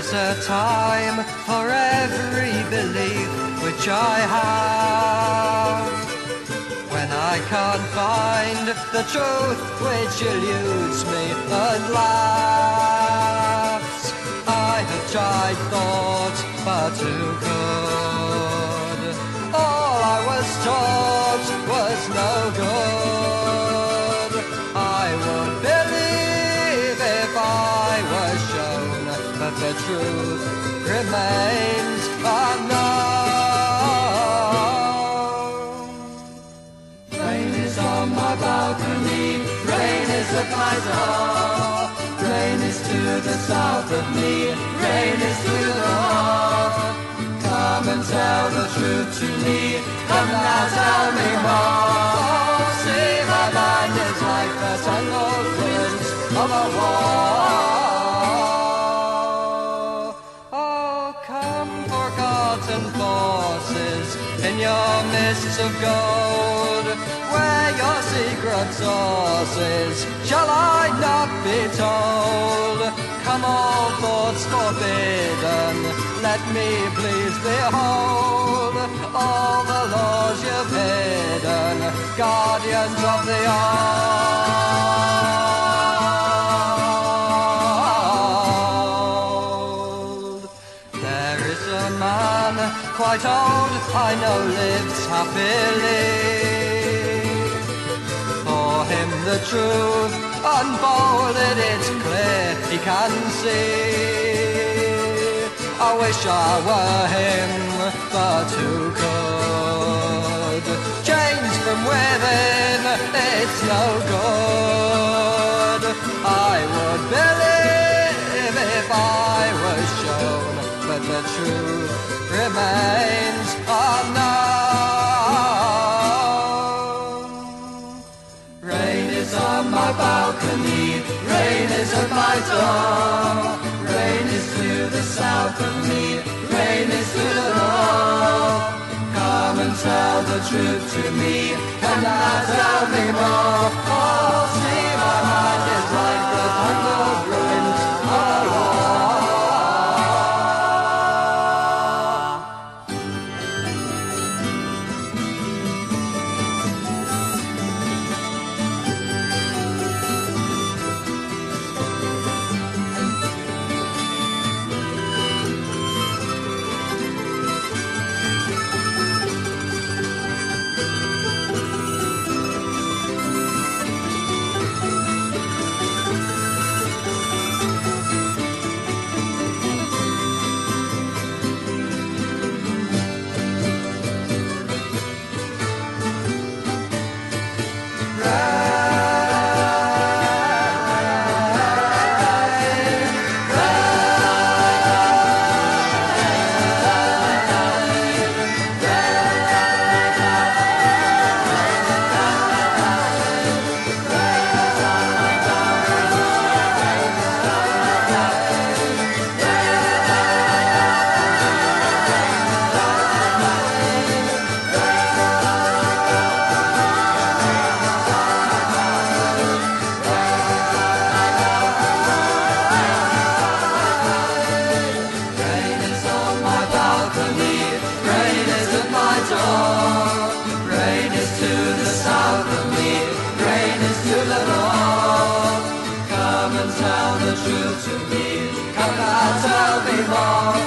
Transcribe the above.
is a time for every belief which I have. When I can't find the truth which eludes me and laughs, I have tried thought, but who could? All I was taught was no good. Truth remains unknown. Rain is on my balcony, rain is at my door. Rain is to the south of me, rain is to the north. Come and tell the truth to me, come now tell me more. See my mind is like the tangled winds of a war. In your mists of gold, where your secret sources shall I not be told? Come, all thoughts forbidden, let me please behold all the laws you've hidden, guardians of the old. Quite old, I know lives happily. For him the truth unfolded, it's clear he can see. I wish I were him, but who could? Chains from within, it's no good. I would believe if I was shown, but the truth remains balcony, rain is at my door. Rain is to the south of me, rain is to the north. Come and tell the truth to me, and now tell me more. to give, come out how they long.